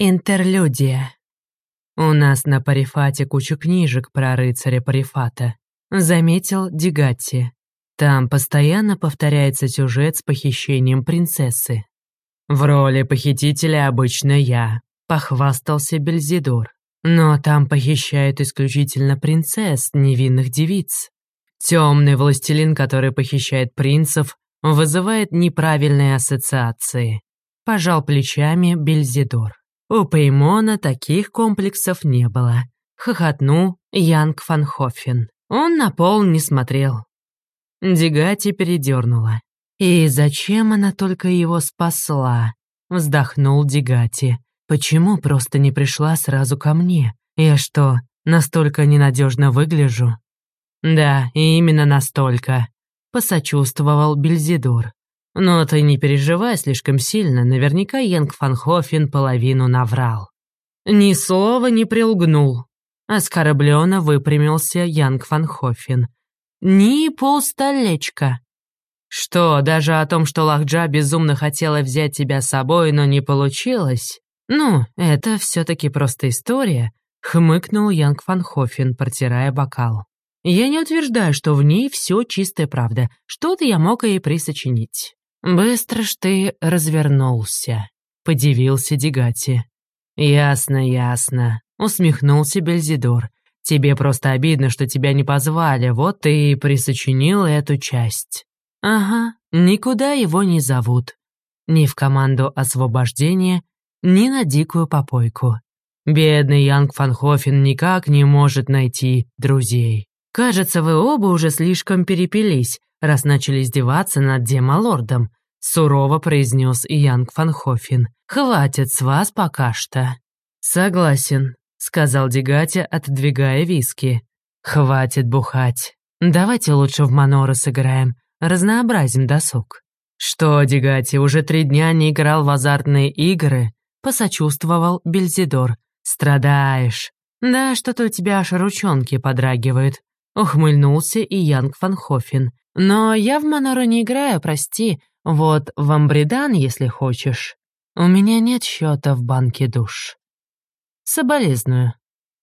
Интерлюдия. У нас на Парифате куча книжек про рыцаря Парифата, заметил Дигатти. Там постоянно повторяется сюжет с похищением принцессы. В роли похитителя обычно я, похвастался Бельзидор. Но там похищают исключительно принцесс, невинных девиц. Темный властелин, который похищает принцев, вызывает неправильные ассоциации. Пожал плечами Бельзидор. У Пеймона таких комплексов не было. Хохотнул Янг Фанхофен. Он на пол не смотрел. Дигати передернула. «И зачем она только его спасла?» Вздохнул Дигати. «Почему просто не пришла сразу ко мне? Я что, настолько ненадежно выгляжу?» «Да, именно настолько», — посочувствовал Бельзидор. Но ты не переживай слишком сильно, наверняка Янг Фанхофен половину наврал. Ни слова не прилгнул. Оскорбленно выпрямился Янг Фанхофен. Ни полстолечка. Что, даже о том, что Лахджа безумно хотела взять тебя с собой, но не получилось? Ну, это все-таки просто история, хмыкнул Янг Фанхофен, протирая бокал. Я не утверждаю, что в ней все чистая правда. Что-то я мог ей присочинить. «Быстро ж ты развернулся», — подивился Дигати. «Ясно, ясно», — усмехнулся Бельзидор. «Тебе просто обидно, что тебя не позвали, вот ты и присочинил эту часть». «Ага, никуда его не зовут. Ни в команду освобождения, ни на дикую попойку. Бедный Янг Фанхофен никак не может найти друзей. Кажется, вы оба уже слишком перепились, раз начали издеваться над демалордом», — сурово произнес Янг Фанхофен. «Хватит с вас пока что». «Согласен», — сказал Дегатя, отодвигая виски. «Хватит бухать. Давайте лучше в Манора сыграем, разнообразим досуг». «Что, Дегати, уже три дня не играл в азартные игры?» — посочувствовал Бельзидор. «Страдаешь». «Да, что-то у тебя аж ручонки подрагивают», — ухмыльнулся и Янг Фанхофен. Но я в Манору не играю, прости. Вот в Амбридан, если хочешь. У меня нет счета в банке душ. Соболезную.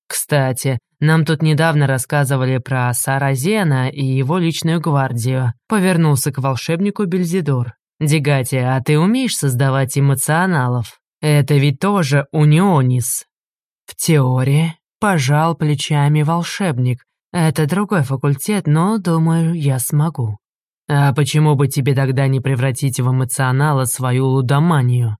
Кстати, нам тут недавно рассказывали про Саразена и его личную гвардию. Повернулся к волшебнику Бельзидор. Дигати, а ты умеешь создавать эмоционалов? Это ведь тоже унионис. В теории пожал плечами волшебник, это другой факультет, но, думаю, я смогу. А почему бы тебе тогда не превратить в эмоционала свою лудоманию?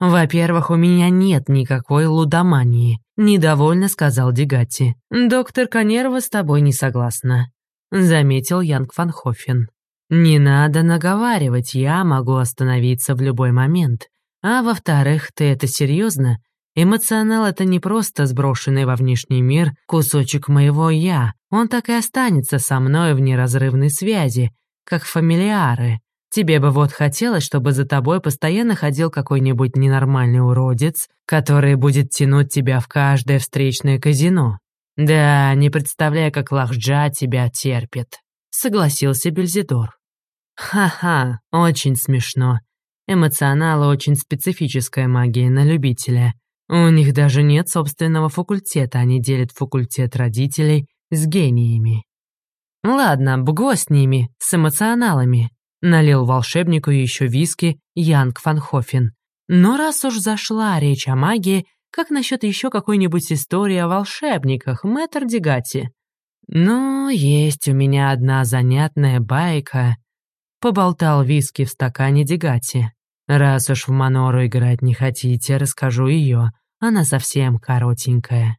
Во-первых, у меня нет никакой лудомании, недовольно сказал Дегатти. Доктор Канерва с тобой не согласна, заметил Янг Фанхофен. Не надо наговаривать, я могу остановиться в любой момент. А во-вторых, ты это серьезно? Эмоционал — это не просто сброшенный во внешний мир кусочек моего «я». Он так и останется со мной в неразрывной связи, как фамилиары. Тебе бы вот хотелось, чтобы за тобой постоянно ходил какой-нибудь ненормальный уродец, который будет тянуть тебя в каждое встречное казино. Да, не представляя, как Лахджа тебя терпит. Согласился Бельзидор. Ха-ха, очень смешно. Эмоционалы очень специфическая магия на любителя. У них даже нет собственного факультета, они делят факультет родителей с гениями. Ладно, бго с ними, с эмоционалами. Налил волшебнику еще виски Янг Фанхофен. Но раз уж зашла речь о магии, как насчет еще какой-нибудь истории о волшебниках, мэтр Дегати? Ну, есть у меня одна занятная байка. Поболтал виски в стакане Дегати. Раз уж в Манору играть не хотите, расскажу ее. Она совсем коротенькая.